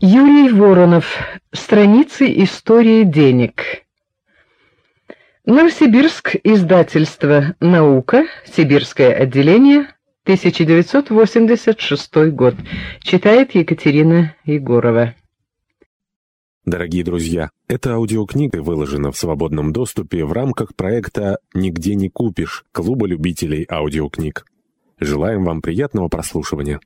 Юрий Воронов. Страницы истории денег. Новосибирск. Издательство Наука. Сибирское отделение. 1986 год. Читает Екатерина Егорова. Дорогие друзья, эта аудиокнига выложена в свободном доступе в рамках проекта «Нигде не купишь» Клуба любителей аудиокниг. Желаем вам приятного прослушивания.